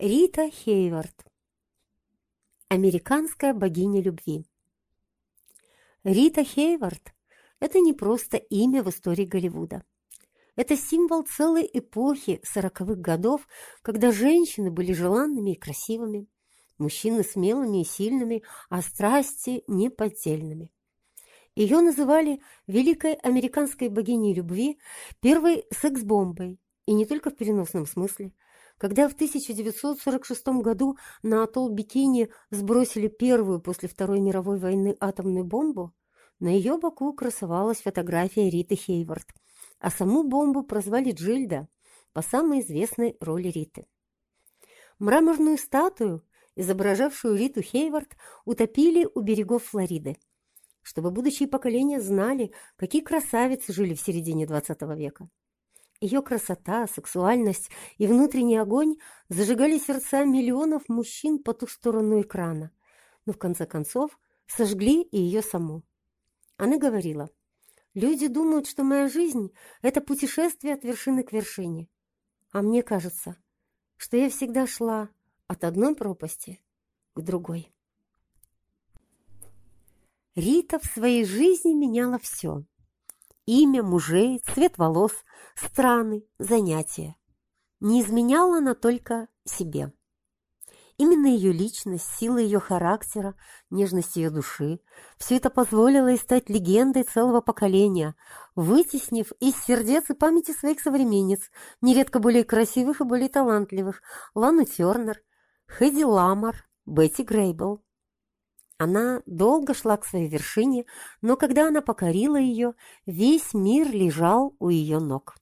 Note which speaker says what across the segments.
Speaker 1: Рита Хейвард. Американская богиня любви. Рита Хейвард – это не просто имя в истории Голливуда. Это символ целой эпохи сороковых годов, когда женщины были желанными и красивыми, мужчины смелыми и сильными, а страсти неподдельными. Ее называли великой американской богиней любви, первой секс-бомбой, и не только в переносном смысле – когда в 1946 году на атолл Бикини сбросили первую после Второй мировой войны атомную бомбу, на ее боку красовалась фотография Риты Хейвард, а саму бомбу прозвали Джильда по самой известной роли Риты. Мраморную статую, изображавшую Риту Хейвард, утопили у берегов Флориды, чтобы будущие поколения знали, какие красавицы жили в середине XX века. Ее красота, сексуальность и внутренний огонь зажигали сердца миллионов мужчин по ту сторону экрана, но в конце концов сожгли и ее саму. Она говорила, «Люди думают, что моя жизнь – это путешествие от вершины к вершине, а мне кажется, что я всегда шла от одной пропасти к другой». Рита в своей жизни меняла все – имя, мужей, цвет волос, страны, занятия. Не изменяла она только себе. Именно ее личность, сила ее характера, нежность ее души – все это позволило ей стать легендой целого поколения, вытеснив из сердец и памяти своих современниц, нередко более красивых и более талантливых, Лану Тернер, Хэдди Ламар, Бетти Грейбл. Она долго шла к своей вершине, но когда она покорила ее, весь мир лежал у ее ног.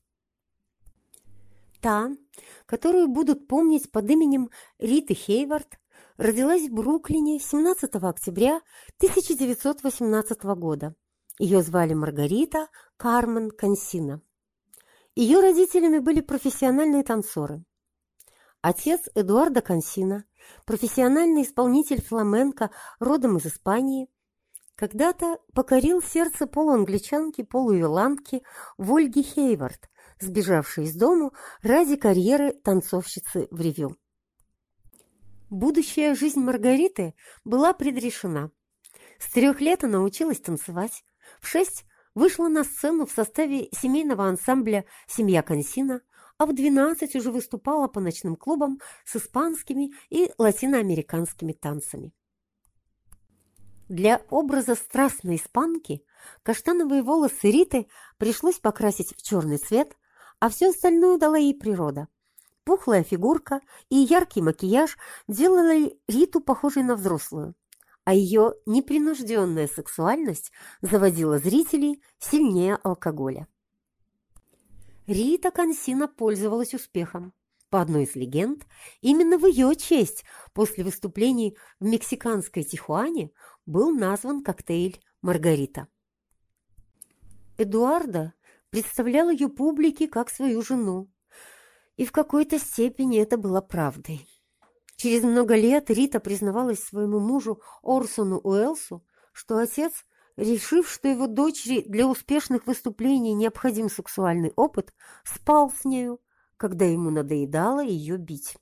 Speaker 1: Та, которую будут помнить под именем Риты Хейвард, родилась в Бруклине 17 октября 1918 года. Ее звали Маргарита Кармен Консина. Ее родителями были профессиональные танцоры. Отец Эдуарда Консина – профессиональный исполнитель фламенко, родом из Испании, когда-то покорил сердце полуангличанки, полуирландки Вольги Хейвард, сбежавшей из дому ради карьеры танцовщицы в ревю. Будущая жизнь Маргариты была предрешена. С трех лет она училась танцевать, в шесть вышла на сцену в составе семейного ансамбля «Семья Консина», а в 12 уже выступала по ночным клубам с испанскими и латиноамериканскими танцами. Для образа страстной испанки каштановые волосы Риты пришлось покрасить в черный цвет, а все остальное дала ей природа. Пухлая фигурка и яркий макияж делали Риту похожей на взрослую, а ее непринужденная сексуальность заводила зрителей сильнее алкоголя. Рита Консина пользовалась успехом. По одной из легенд, именно в ее честь после выступлений в мексиканской Тихуане был назван коктейль «Маргарита». Эдуарда представлял ее публике как свою жену, и в какой-то степени это было правдой. Через много лет Рита признавалась своему мужу Орсону Уэлсу, что отец – решив, что его дочери для успешных выступлений необходим сексуальный опыт, спал с нею, когда ему надоедало ее бить.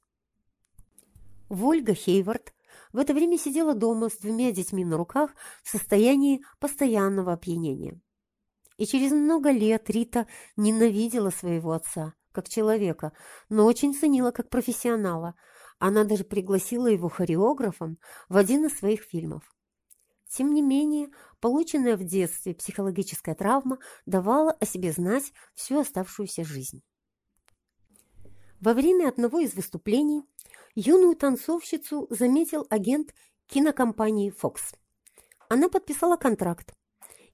Speaker 1: Вольга Хейвард в это время сидела дома с двумя детьми на руках в состоянии постоянного опьянения. И через много лет Рита ненавидела своего отца, как человека, но очень ценила как профессионала. Она даже пригласила его хореографом в один из своих фильмов. Тем не менее, полученная в детстве психологическая травма давала о себе знать всю оставшуюся жизнь. Во время одного из выступлений юную танцовщицу заметил агент кинокомпании Fox. Она подписала контракт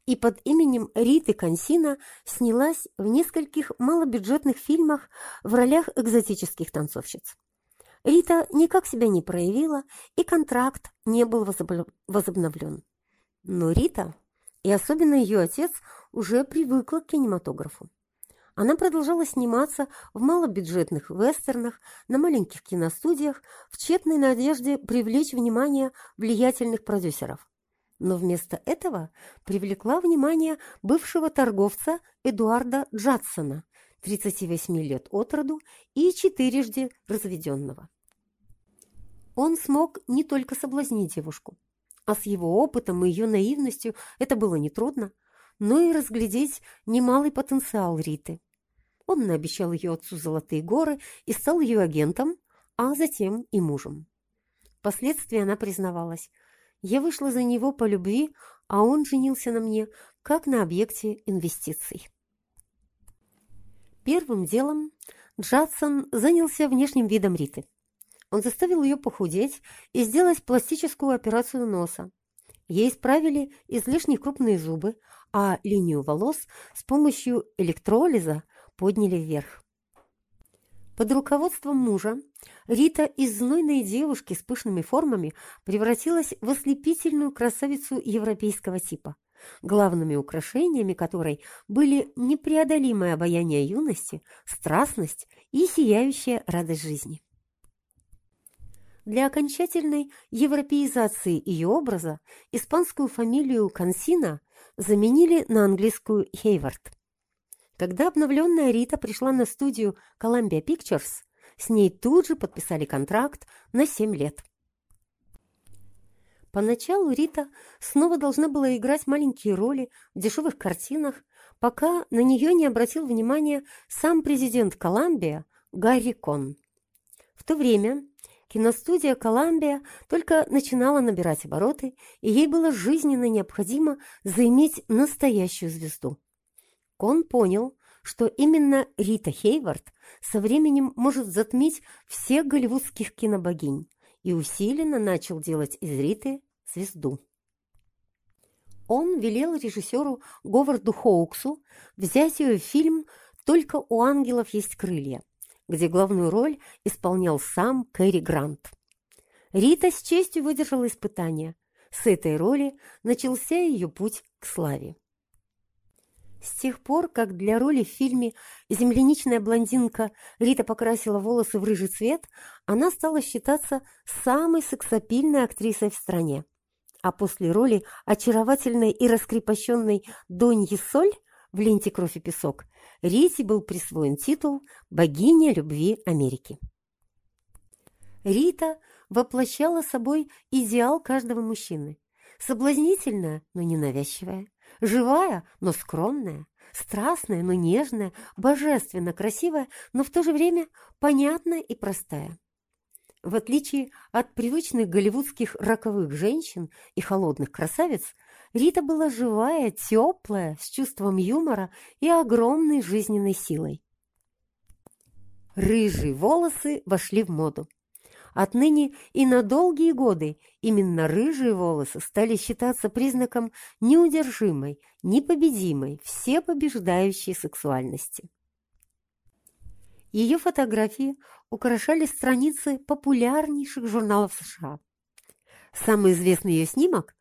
Speaker 1: и под именем Риты Консина снялась в нескольких малобюджетных фильмах в ролях экзотических танцовщиц. Рита никак себя не проявила, и контракт не был возобновлен. Но Рита, и особенно ее отец, уже привыкла к кинематографу. Она продолжала сниматься в малобюджетных вестернах, на маленьких киностудиях, в тщетной надежде привлечь внимание влиятельных продюсеров. Но вместо этого привлекла внимание бывшего торговца Эдуарда Джадсона, 38 лет от роду и четырежды разведенного. Он смог не только соблазнить девушку, а с его опытом и ее наивностью это было нетрудно, но и разглядеть немалый потенциал Риты. Он наобещал ее отцу золотые горы и стал ее агентом, а затем и мужем. Впоследствии она признавалась. Я вышла за него по любви, а он женился на мне, как на объекте инвестиций. Первым делом Джадсон занялся внешним видом Риты. Он заставил ее похудеть и сделать пластическую операцию носа. Ей исправили излишне крупные зубы, а линию волос с помощью электролиза подняли вверх. Под руководством мужа Рита из знойной девушки с пышными формами превратилась в ослепительную красавицу европейского типа, главными украшениями которой были непреодолимое обаяние юности, страстность и сияющая радость жизни. Для окончательной европеизации ее образа испанскую фамилию Консина заменили на английскую Хейвард. Когда обновленная Рита пришла на студию Columbia Pictures, с ней тут же подписали контракт на 7 лет. Поначалу Рита снова должна была играть маленькие роли в дешевых картинах, пока на нее не обратил внимания сам президент Колумбия Гарри Кон. В то время киностудия «Коламбия» только начинала набирать обороты, и ей было жизненно необходимо заиметь настоящую звезду. Кон понял, что именно Рита Хейвард со временем может затмить всех голливудских кинобогинь и усиленно начал делать из Риты звезду. Он велел режиссеру Говарду Хоуксу взять ее в фильм «Только у ангелов есть крылья», где главную роль исполнял сам Кэрри Грант. Рита с честью выдержала испытание. С этой роли начался ее путь к славе. С тех пор, как для роли в фильме «Земляничная блондинка» Рита покрасила волосы в рыжий цвет, она стала считаться самой сексапильной актрисой в стране. А после роли очаровательной и раскрепощенной Доньи Соль в ленте «Кровь и песок» Рите был присвоен титул «Богиня любви Америки». Рита воплощала собой идеал каждого мужчины. Соблазнительная, но ненавязчивая Живая, но скромная, страстная, но нежная, божественно красивая, но в то же время понятная и простая. В отличие от привычных голливудских роковых женщин и холодных красавиц, Рита была живая, теплая, с чувством юмора и огромной жизненной силой. Рыжие волосы вошли в моду. Отныне и на долгие годы именно рыжие волосы стали считаться признаком неудержимой, непобедимой, всепобеждающей сексуальности. Ее фотографии украшали страницы популярнейших журналов США. Самый известный ее снимок,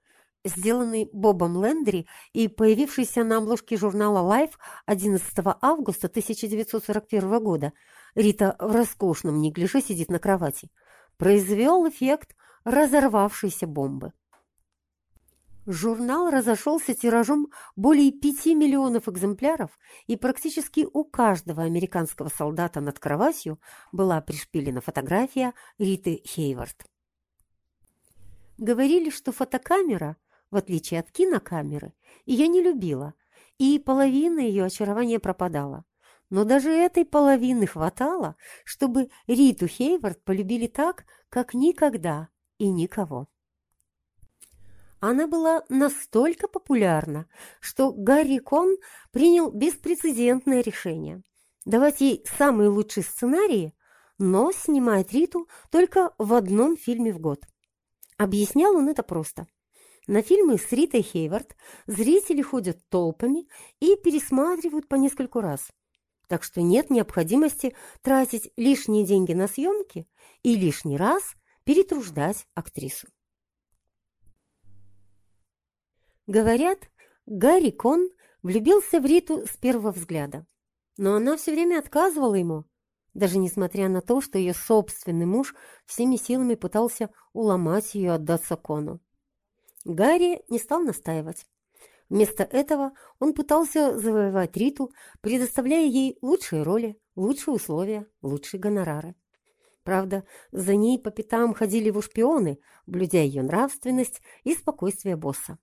Speaker 1: сделанный Бобом Лендри и появившийся на обложке журнала Life 11 августа 1941 года, Рита в роскошном неглиже сидит на кровати – произвел эффект разорвавшейся бомбы. Журнал разошелся тиражом более 5 миллионов экземпляров, и практически у каждого американского солдата над кроватью была пришпилена фотография Риты Хейвард. Говорили, что фотокамера, в отличие от кинокамеры, ее не любила, и половина ее очарования пропадала но даже этой половины хватало, чтобы Риту Хейвард полюбили так, как никогда и никого. Она была настолько популярна, что Гарри Кон принял беспрецедентное решение давать ей самые лучшие сценарии, но снимать Риту только в одном фильме в год. Объяснял он это просто. На фильмы с Ритой Хейвард зрители ходят толпами и пересматривают по нескольку раз так что нет необходимости тратить лишние деньги на съемки и лишний раз перетруждать актрису. Говорят, Гарри Кон влюбился в Риту с первого взгляда, но она все время отказывала ему, даже несмотря на то, что ее собственный муж всеми силами пытался уломать ее отдаться Кону. Гарри не стал настаивать. Вместо этого он пытался завоевать Риту, предоставляя ей лучшие роли, лучшие условия, лучшие гонорары. Правда, за ней по пятам ходили его шпионы, блюдя ее нравственность и спокойствие босса.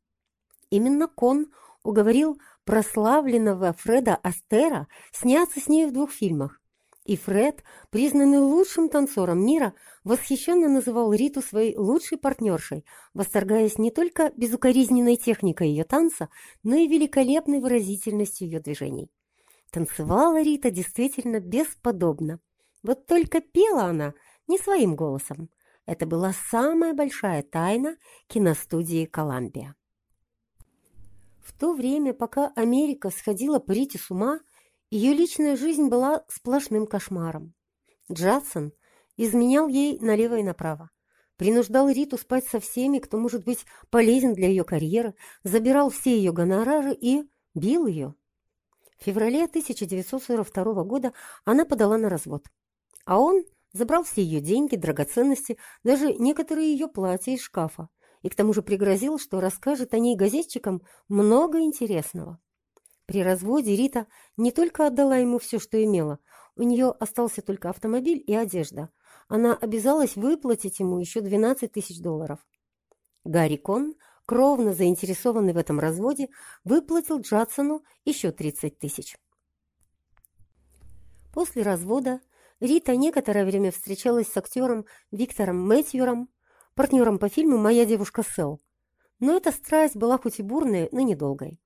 Speaker 1: Именно Кон уговорил прославленного Фреда Астера сняться с ней в двух фильмах. И Фред, признанный лучшим танцором мира, восхищенно называл Риту своей лучшей партнершей, восторгаясь не только безукоризненной техникой ее танца, но и великолепной выразительностью ее движений. Танцевала Рита действительно бесподобно. Вот только пела она не своим голосом. Это была самая большая тайна киностудии «Коламбия». В то время, пока Америка сходила по Рите с ума, ее личная жизнь была сплошным кошмаром. Джадсон изменял ей налево и направо. Принуждал Риту спать со всеми, кто может быть полезен для ее карьеры, забирал все ее гонорары и бил ее. В феврале 1942 года она подала на развод. А он забрал все ее деньги, драгоценности, даже некоторые ее платья из шкафа и к тому же пригрозил, что расскажет о ней газетчикам много интересного. При разводе Рита не только отдала ему все, что имела, у нее остался только автомобиль и одежда. Она обязалась выплатить ему еще 12 тысяч долларов. Гарри Кон, кровно заинтересованный в этом разводе, выплатил Джадсону еще 30 тысяч. После развода Рита некоторое время встречалась с актером Виктором Мэтьюром, партнером по фильму «Моя девушка Сэл». Но эта страсть была хоть и бурная, но недолгой.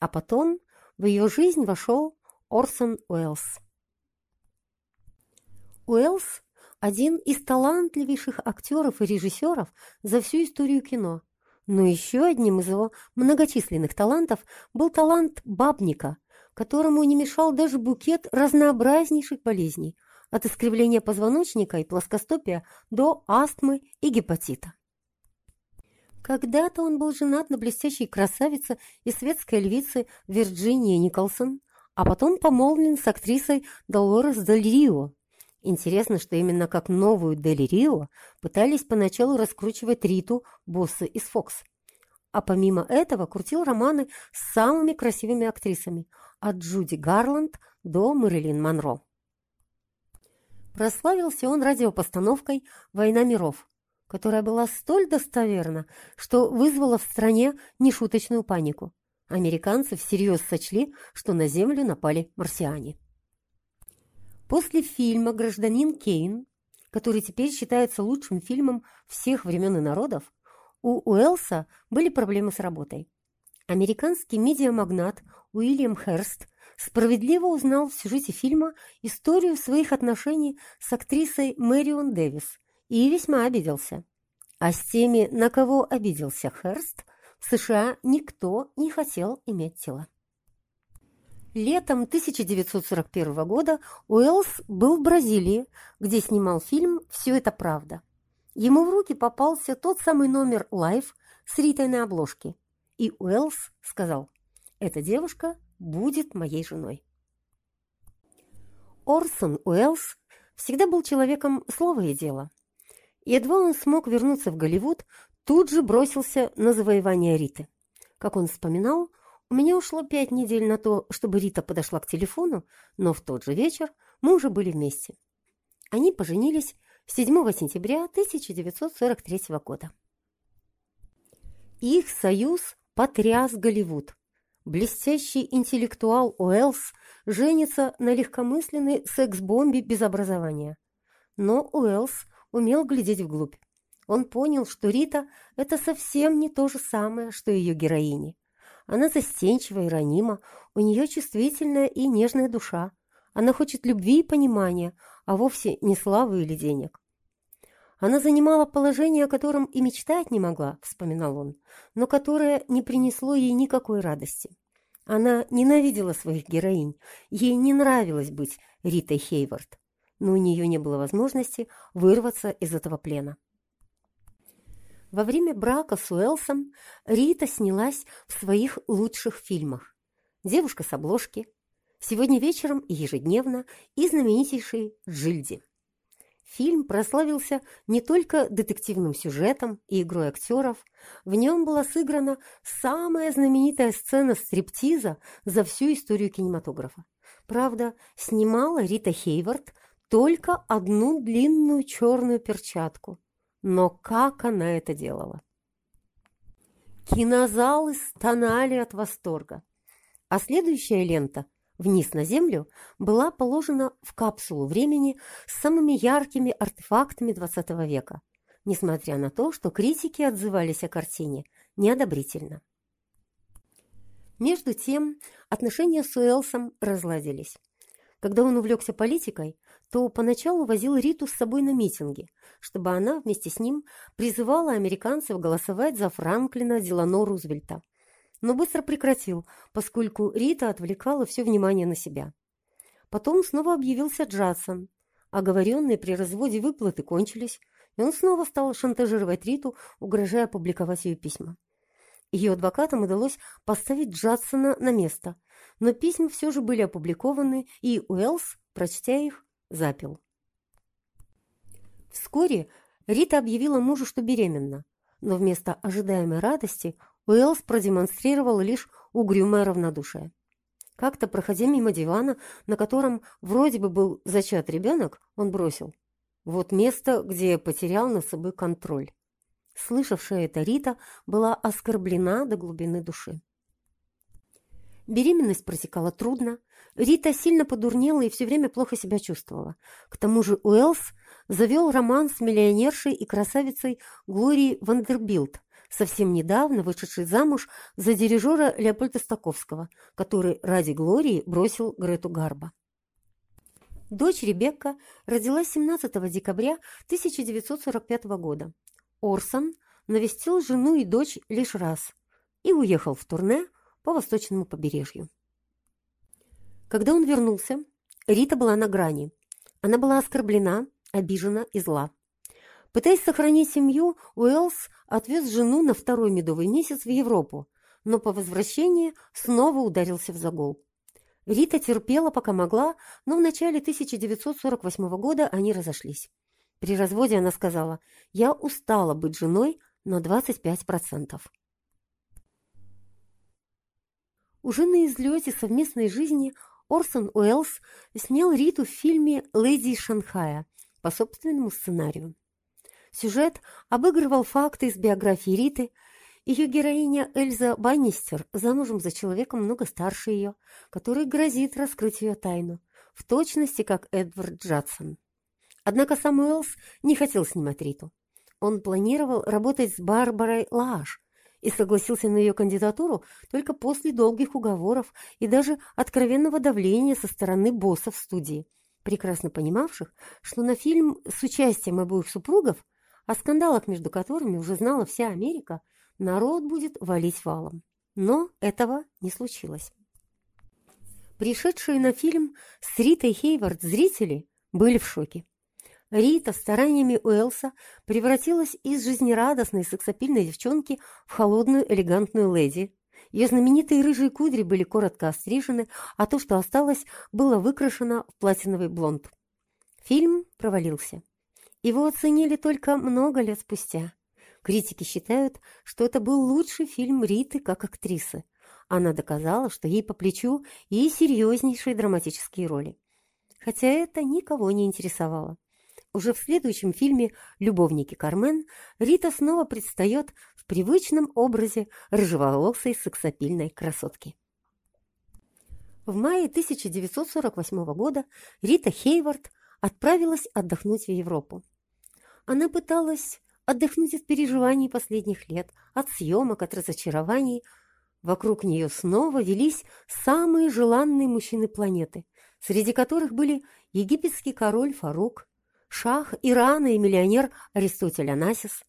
Speaker 1: А потом в ее жизнь вошел Орсон Уэллс. Уэллс – один из талантливейших актеров и режиссеров за всю историю кино. Но еще одним из его многочисленных талантов был талант бабника, которому не мешал даже букет разнообразнейших болезней, от искривления позвоночника и плоскостопия до астмы и гепатита. Когда-то он был женат на блестящей красавице и светской львице Вирджинии Николсон, а потом помолвлен с актрисой Долорес Дель. Интересно, что именно как новую Дель пытались поначалу раскручивать Риту, боссы из Фокс. А помимо этого крутил романы с самыми красивыми актрисами, от Джуди Гарланд до Мэрилин Монро. Прославился он радиопостановкой «Война миров», которая была столь достоверна, что вызвала в стране нешуточную панику. Американцы всерьез сочли, что на Землю напали марсиане. После фильма «Гражданин Кейн», который теперь считается лучшим фильмом всех времен и народов, у Уэлса были проблемы с работой. Американский медиамагнат Уильям Херст справедливо узнал в сюжете фильма историю своих отношений с актрисой Мэрион Дэвис и весьма обиделся. А с теми, на кого обиделся Херст, в США никто не хотел иметь тело. Летом 1941 года Уэллс был в Бразилии, где снимал фильм «Все это правда». Ему в руки попался тот самый номер «Life» с Ритой на обложке. И Уэллс сказал, «Эта девушка будет моей женой. Орсон Уэллс всегда был человеком слова и дела. Едва он смог вернуться в Голливуд, тут же бросился на завоевание Риты. Как он вспоминал, у меня ушло пять недель на то, чтобы Рита подошла к телефону, но в тот же вечер мы уже были вместе. Они поженились 7 сентября 1943 года. Их союз потряс Голливуд. Блестящий интеллектуал Уэллс женится на легкомысленной секс-бомбе без образования. Но Уэллс умел глядеть вглубь. Он понял, что Рита – это совсем не то же самое, что ее героини. Она застенчива и ранима, у нее чувствительная и нежная душа. Она хочет любви и понимания, а вовсе не славы или денег. Она занимала положение, о котором и мечтать не могла, вспоминал он, но которое не принесло ей никакой радости. Она ненавидела своих героинь, ей не нравилось быть Ритой Хейвард, но у нее не было возможности вырваться из этого плена. Во время брака с Уэлсом Рита снялась в своих лучших фильмах «Девушка с обложки», «Сегодня вечером и ежедневно» и знаменитейший «Джильди». Фильм прославился не только детективным сюжетом и игрой актеров, в нем была сыграна самая знаменитая сцена стриптиза за всю историю кинематографа. Правда, снимала Рита Хейвард только одну длинную черную перчатку. Но как она это делала? Кинозалы стонали от восторга. А следующая лента «Вниз на землю» была положена в капсулу времени с самыми яркими артефактами XX века, несмотря на то, что критики отзывались о картине неодобрительно. Между тем, отношения с Уэлсом разладились. Когда он увлекся политикой, то поначалу возил Риту с собой на митинги, чтобы она вместе с ним призывала американцев голосовать за Франклина Делано Рузвельта. Но быстро прекратил, поскольку Рита отвлекала все внимание на себя. Потом снова объявился Джадсон. Оговоренные при разводе выплаты кончились, и он снова стал шантажировать Риту, угрожая публиковать ее письма. Ее адвокатам удалось поставить Джадсона на место, но письма все же были опубликованы, и Уэллс, прочтя их, запил. Вскоре Рита объявила мужу, что беременна, но вместо ожидаемой радости Уэллс продемонстрировал лишь угрюмое равнодушие. Как-то, проходя мимо дивана, на котором вроде бы был зачат ребенок, он бросил. Вот место, где потерял над собой контроль. Слышавшая это Рита была оскорблена до глубины души. Беременность протекала трудно. Рита сильно подурнела и все время плохо себя чувствовала. К тому же Уэллс завел роман с миллионершей и красавицей Глорией Вандербильт, совсем недавно вышедшей замуж за дирижера Леопольда Стоковского, который ради Глории бросил Грету Гарбо. Дочь Ребекка родилась 17 декабря 1945 года. Орсон навестил жену и дочь лишь раз и уехал в турне по восточному побережью. Когда он вернулся, Рита была на грани. Она была оскорблена, обижена и зла. Пытаясь сохранить семью, Уэллс отвез жену на второй медовый месяц в Европу, но по возвращении снова ударился в загол. Рита терпела, пока могла, но в начале 1948 года они разошлись. При разводе она сказала, «Я устала быть женой на 25%. Уже на излете совместной жизни Орсон Уэллс снял Риту в фильме «Леди из Шанхая» по собственному сценарию. Сюжет обыгрывал факты из биографии Риты. Ее героиня Эльза Баннистер замужем за человеком много старше ее, который грозит раскрыть ее тайну, в точности как Эдвард Джадсон. Однако сам Уэллс не хотел снимать Риту. Он планировал работать с Барбарой Лааш, и согласился на ее кандидатуру только после долгих уговоров и даже откровенного давления со стороны боссов студии, прекрасно понимавших, что на фильм с участием обоих супругов, о скандалах между которыми уже знала вся Америка, народ будет валить валом. Но этого не случилось. Пришедшие на фильм с Ритой Хейвард зрители были в шоке. Рита стараниями Уэлса превратилась из жизнерадостной сексапильной девчонки в холодную элегантную леди. Ее знаменитые рыжие кудри были коротко острижены, а то, что осталось, было выкрашено в платиновый блонд. Фильм провалился. Его оценили только много лет спустя. Критики считают, что это был лучший фильм Риты как актрисы. Она доказала, что ей по плечу и серьезнейшие драматические роли. Хотя это никого не интересовало. Уже в следующем фильме «Любовники Кармен» Рита снова предстает в привычном образе рыжеволосой сексапильной красотки. В мае 1948 года Рита Хейвард отправилась отдохнуть в Европу. Она пыталась отдохнуть от переживаний последних лет, от съемок, от разочарований. Вокруг нее снова велись самые желанные мужчины планеты, среди которых были египетский король Фарук, шах Ирана и миллионер Аристотель Анасис,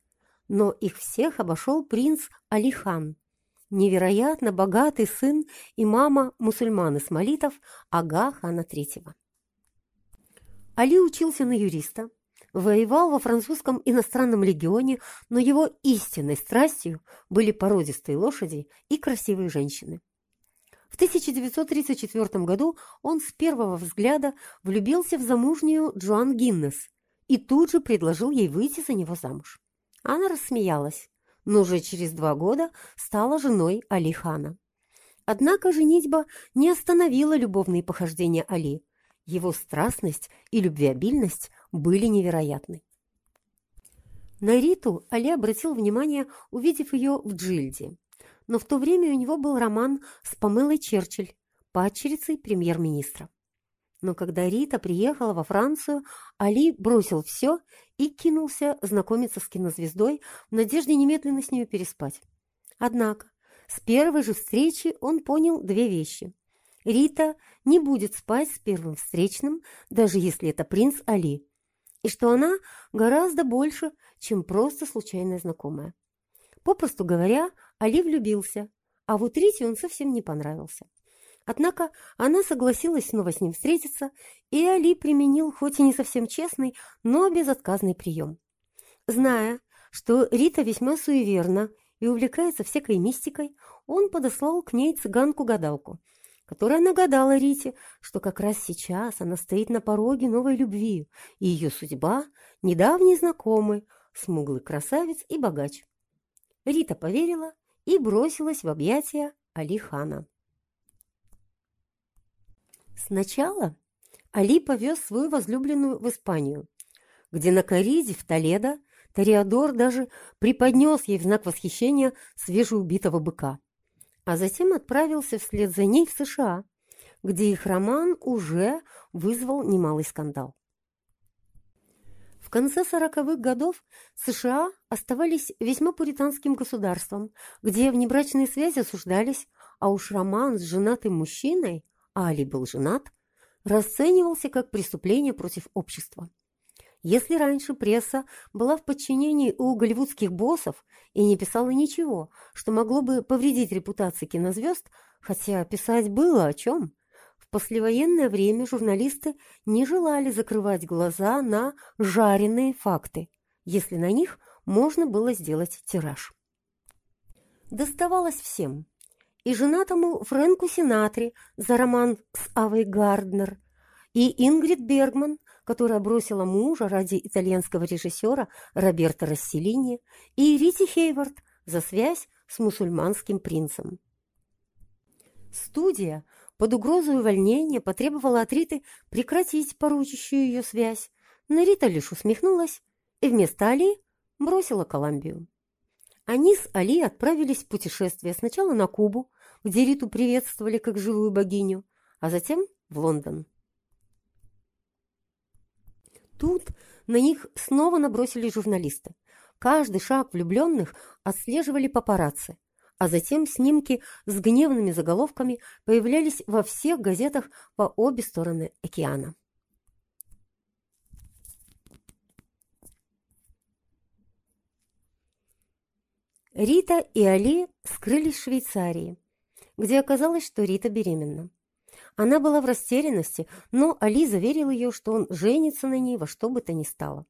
Speaker 1: но их всех обошел принц Алихан, невероятно богатый сын имама мусульман исмалитов Ага хана III. Али учился на юриста, воевал во французском иностранном легионе, но его истинной страстью были породистые лошади и красивые женщины. В 1934 году он с первого взгляда влюбился в замужнюю Джоан Гиннес и тут же предложил ей выйти за него замуж. Она рассмеялась, но уже через два года стала женой Али хана. Однако женитьба не остановила любовные похождения Али, Его страстность и любвеобильность были невероятны. На Риту Али обратил внимание, увидев ее в Джильде. Но в то время у него был роман с Памелой Черчилль, падчерицей премьер-министра. Но когда Рита приехала во Францию, Али бросил все и кинулся знакомиться с кинозвездой в надежде немедленно с ней переспать. Однако с первой же встречи он понял две вещи. Рита не будет спать с первым встречным, даже если это принц Али, и что она гораздо больше, чем просто случайная знакомая. Попросту говоря, Али влюбился, а вот Рите он совсем не понравился. Однако она согласилась снова с ним встретиться, и Али применил хоть и не совсем честный, но безотказный прием. Зная, что Рита весьма суеверна и увлекается всякой мистикой, он подослал к ней цыганку-гадалку, которая нагадала Рите, что как раз сейчас она стоит на пороге новой любви, и ее судьба – недавний знакомый, смуглый красавец и богач. Рита поверила и бросилась в объятия Али-хана. Сначала Али повез свою возлюбленную в Испанию, где на кориде в Толедо Ториадор даже преподнес ей в знак восхищения свежеубитого быка, а затем отправился вслед за ней в США, где их роман уже вызвал немалый скандал. В конце сороковых годов США оставались весьма пуританским государством, где внебрачные связи осуждались, а уж роман с женатым мужчиной – Али был женат, расценивался как преступление против общества. Если раньше пресса была в подчинении у голливудских боссов и не писала ничего, что могло бы повредить репутации кинозвезд, хотя писать было о чем, в послевоенное время журналисты не желали закрывать глаза на жареные факты, если на них можно было сделать тираж. Доставалось всем и женатому Фрэнку Синатри за роман с Авой Гарднер, и Ингрид Бергман, которая бросила мужа ради итальянского режиссера Роберто Расселини, и Рити Хейвард за связь с мусульманским принцем. Студия под угрозой увольнения потребовала от Риты прекратить поручащую ее связь, но Рита лишь усмехнулась и вместо Али бросила Колумбию. Они с Али отправились в путешествие сначала на Кубу, где Риту приветствовали как живую богиню, а затем в Лондон. Тут на них снова набросились журналисты. Каждый шаг влюбленных отслеживали папарацци, а затем снимки с гневными заголовками появлялись во всех газетах по обе стороны океана. Рита и Али скрылись в Швейцарии, где оказалось, что Рита беременна. Она была в растерянности, но Али заверил ее, что он женится на ней во что бы то ни стало.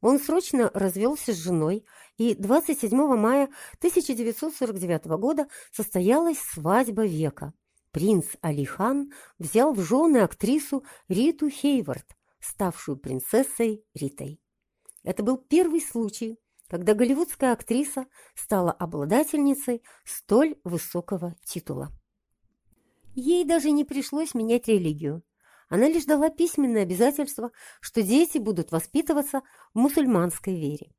Speaker 1: Он срочно развелся с женой, и 27 мая 1949 года состоялась свадьба века. Принц Алихан взял в жены актрису Риту Хейвард, ставшую принцессой Ритой. Это был первый случай, когда голливудская актриса стала обладательницей столь высокого титула. Ей даже не пришлось менять религию. Она лишь дала письменное обязательство, что дети будут воспитываться в мусульманской вере.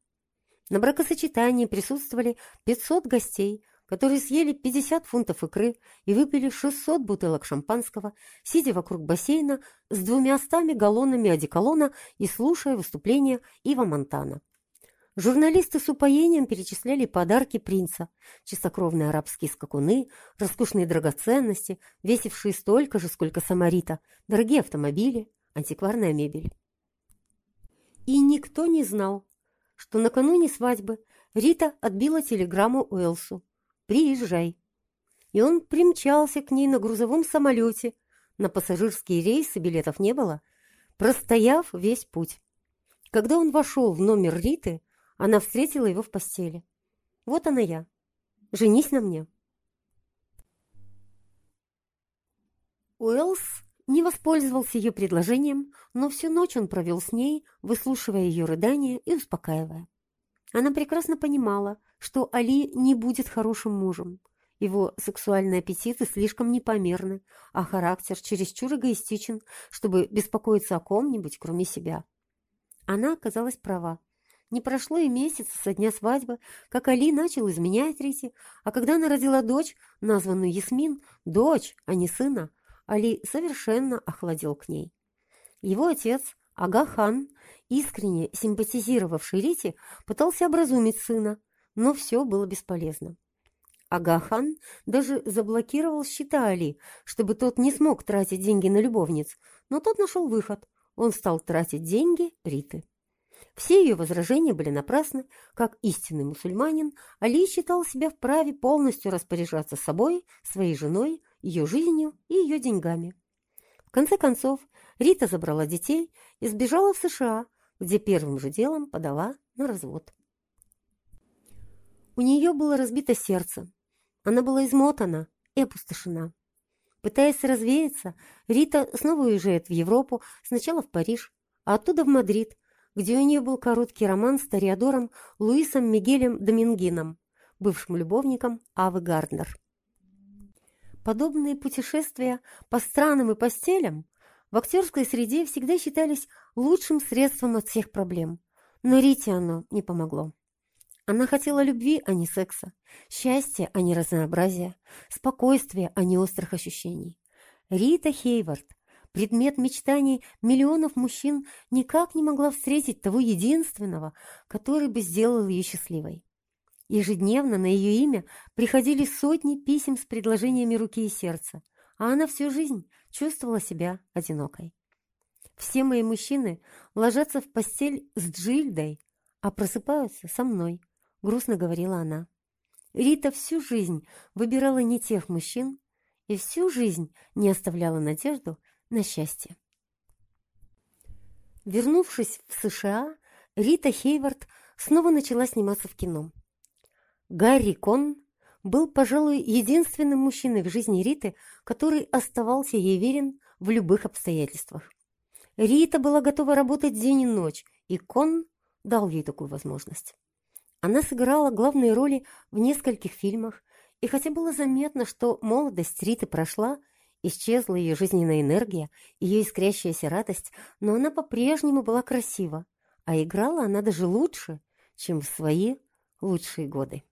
Speaker 1: На бракосочетании присутствовали 500 гостей, которые съели 50 фунтов икры и выпили 600 бутылок шампанского, сидя вокруг бассейна с двумя стами галлонами одеколона и слушая выступления Ива Монтана. Журналисты с упоением перечисляли подарки принца, чистокровные арабские скакуны, роскошные драгоценности, весившие столько же, сколько самарита, дорогие автомобили, антикварная мебель. И никто не знал, что накануне свадьбы Рита отбила телеграмму Уэлсу «Приезжай». И он примчался к ней на грузовом самолете, на пассажирские рейсы билетов не было, простояв весь путь. Когда он вошел в номер Риты, она встретила его в постели. Вот она я. Женись на мне. Уэллс не воспользовался ее предложением, но всю ночь он провел с ней, выслушивая ее рыдания и успокаивая. Она прекрасно понимала, что Али не будет хорошим мужем, Его сексуальные аппетиты слишком непомерны, а характер чересчур эгоистичен, чтобы беспокоиться о ком-нибудь, кроме себя. Она оказалась права. Не прошло и месяца со дня свадьбы, как Али начал изменять Рите, а когда она родила дочь, названную Ясмин, дочь, а не сына, Али совершенно охладел к ней. Его отец, Ага-хан, искренне симпатизировавший Рите, пытался образумить сына, но все было бесполезно. Агахан даже заблокировал счета Али, чтобы тот не смог тратить деньги на любовниц, но тот нашел выход. Он стал тратить деньги Риты. Все ее возражения были напрасны. Как истинный мусульманин, Али считал себя вправе полностью распоряжаться собой, своей женой, ее жизнью и ее деньгами. В конце концов, Рита забрала детей и сбежала в США, где первым же делом подала на развод. У нее было разбито сердце, она была измотана и опустошена. Пытаясь развеяться, Рита снова уезжает в Европу, сначала в Париж, а оттуда в Мадрид, где у нее был короткий роман с Ториадором Луисом Мигелем Домингином, бывшим любовником Авы Гарднер. Подобные путешествия по странам и постелям в актерской среде всегда считались лучшим средством от всех проблем, но Рите оно не помогло. Она хотела любви, а не секса, счастья, а не разнообразия, спокойствия, а не острых ощущений. Рита Хейвард, предмет мечтаний миллионов мужчин, никак не могла встретить того единственного, который бы сделал ее счастливой. Ежедневно на ее имя приходили сотни писем с предложениями руки и сердца, а она всю жизнь чувствовала себя одинокой. Все мои мужчины ложатся в постель с Джильдой, а просыпаются со мной. — грустно говорила она. Рита всю жизнь выбирала не тех мужчин и всю жизнь не оставляла надежду на счастье. Вернувшись в США, Рита Хейвард снова начала сниматься в кино. Гарри Кон был, пожалуй, единственным мужчиной в жизни Риты, который оставался ей верен в любых обстоятельствах. Рита была готова работать день и ночь, и Кон дал ей такую возможность. Она сыграла главные роли в нескольких фильмах, и хотя было заметно, что молодость Риты прошла, исчезла ее жизненная энергия, ее искрящаяся радость, но она по-прежнему была красива, а играла она даже лучше, чем в свои лучшие годы.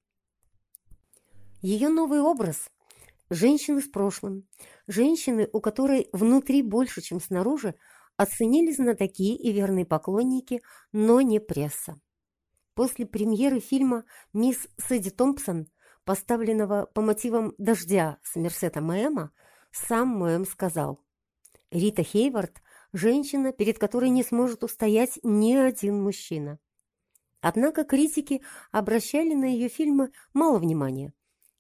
Speaker 1: Ее новый образ – женщины с прошлым, женщины, у которой внутри больше, чем снаружи, оценили знатоки и верные поклонники, но не пресса. После премьеры фильма «Мисс Сэдди Томпсон», поставленного по мотивам «Дождя» с Мерсета Мэма, сам Мэм сказал «Рита Хейвард – женщина, перед которой не сможет устоять ни один мужчина». Однако критики обращали на ее фильмы мало внимания.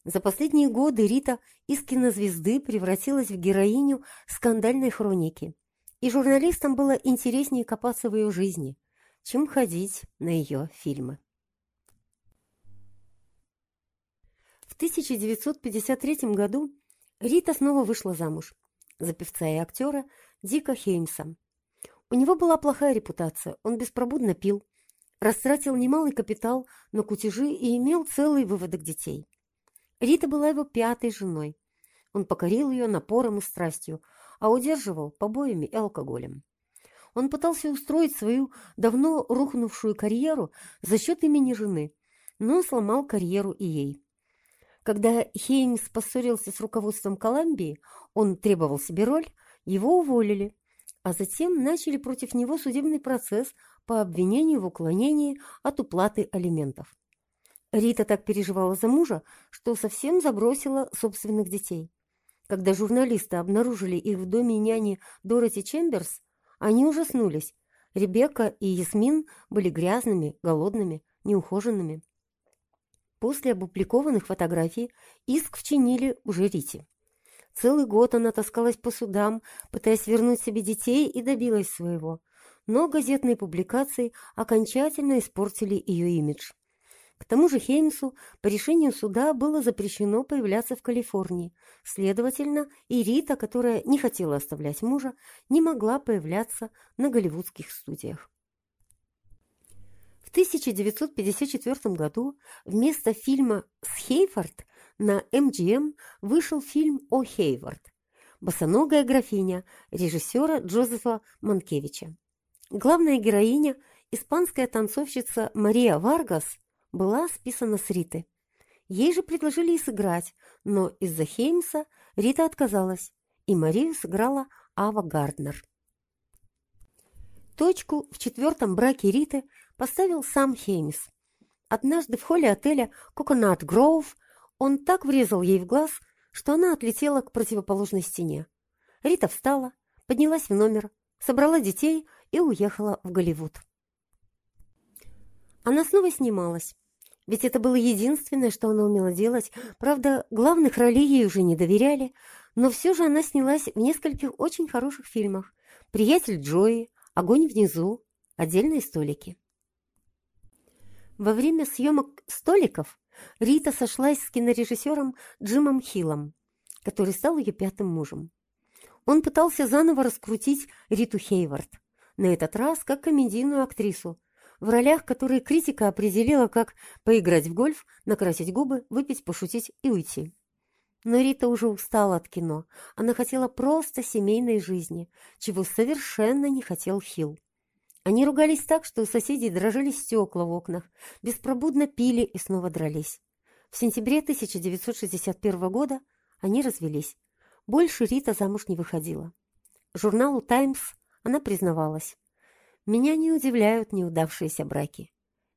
Speaker 1: За последние годы Рита из кинозвезды превратилась в героиню скандальной хроники, и журналистам было интереснее копаться в ее жизни – чем ходить на ее фильмы. В 1953 году Рита снова вышла замуж за певца и актера Дика Хеймса. У него была плохая репутация, он беспробудно пил, растратил немалый капитал на кутежи и имел целый выводок детей. Рита была его пятой женой. Он покорил ее напором и страстью, а удерживал побоями и алкоголем. Он пытался устроить свою давно рухнувшую карьеру за счет имени жены, но сломал карьеру и ей. Когда Хеймс поссорился с руководством Колумбии, он требовал себе роль, его уволили, а затем начали против него судебный процесс по обвинению в уклонении от уплаты алиментов. Рита так переживала за мужа, что совсем забросила собственных детей. Когда журналисты обнаружили их в доме няни Дороти Чемберс, они ужаснулись. Ребекка и Ясмин были грязными, голодными, неухоженными. После опубликованных фотографий иск вчинили уже Рите. Целый год она таскалась по судам, пытаясь вернуть себе детей и добилась своего. Но газетные публикации окончательно испортили ее имидж. К тому же Хеймсу по решению суда было запрещено появляться в Калифорнии. Следовательно, и Рита, которая не хотела оставлять мужа, не могла появляться на голливудских студиях. В 1954 году вместо фильма «С Хейфорд» на MGM вышел фильм «О Хейвард» «Босоногая графиня» режиссера Джозефа Манкевича. Главная героиня, испанская танцовщица Мария Варгас, была списана с Риты. Ей же предложили и сыграть, но из-за Хеймса Рита отказалась, и Марию сыграла Ава Гарднер. Точку в четвертом браке Риты поставил сам Хеймс. Однажды в холле отеля «Коконат Гроув» он так врезал ей в глаз, что она отлетела к противоположной стене. Рита встала, поднялась в номер, собрала детей и уехала в Голливуд. Она снова снималась, ведь это было единственное, что она умела делать. Правда, главных ролей ей уже не доверяли, но все же она снялась в нескольких очень хороших фильмах. «Приятель Джои», «Огонь внизу», «Отдельные столики». Во время съемок «Столиков» Рита сошлась с кинорежиссером Джимом Хиллом, который стал ее пятым мужем. Он пытался заново раскрутить Риту Хейвард, на этот раз как комедийную актрису, в ролях, которые критика определила как поиграть в гольф, накрасить губы, выпить, пошутить и уйти. Но Рита уже устала от кино. Она хотела просто семейной жизни, чего совершенно не хотел Хилл. Они ругались так, что у соседей дрожали стекла в окнах, беспробудно пили и снова дрались. В сентябре 1961 года они развелись. Больше Рита замуж не выходила. Журналу «Таймс» она признавалась. Меня не удивляют неудавшиеся браки.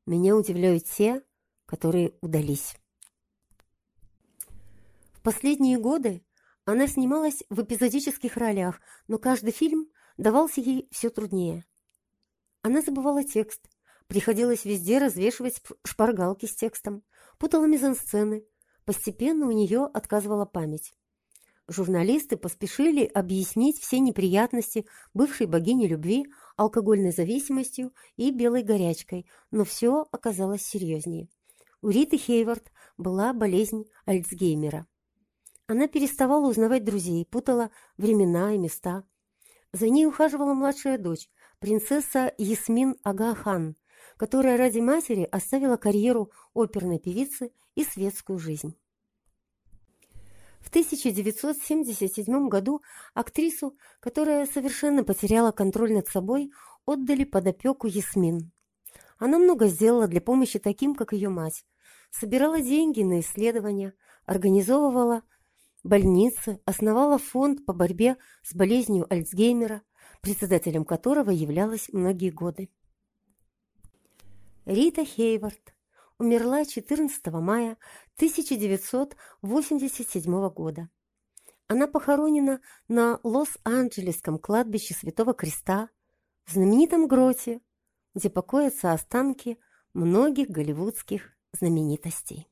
Speaker 1: Меня удивляют те, которые удались. В последние годы она снималась в эпизодических ролях, но каждый фильм давался ей все труднее. Она забывала текст, приходилось везде развешивать шпаргалки с текстом, путала мизансцены, постепенно у нее отказывала память. Журналисты поспешили объяснить все неприятности бывшей богини любви алкогольной зависимостью и белой горячкой, но все оказалось серьезнее. У Риты Хейвард была болезнь Альцгеймера. Она переставала узнавать друзей, путала времена и места. За ней ухаживала младшая дочь, принцесса Ясмин Агахан, которая ради матери оставила карьеру оперной певицы и светскую жизнь. В 1977 году актрису, которая совершенно потеряла контроль над собой, отдали под опеку Ясмин. Она много сделала для помощи таким, как ее мать. Собирала деньги на исследования, организовывала больницы, основала фонд по борьбе с болезнью Альцгеймера, председателем которого являлась многие годы. Рита Хейвард умерла 14 мая 1987 года. Она похоронена на Лос-Анджелесском кладбище Святого Креста в знаменитом гроте, где покоятся останки многих голливудских знаменитостей.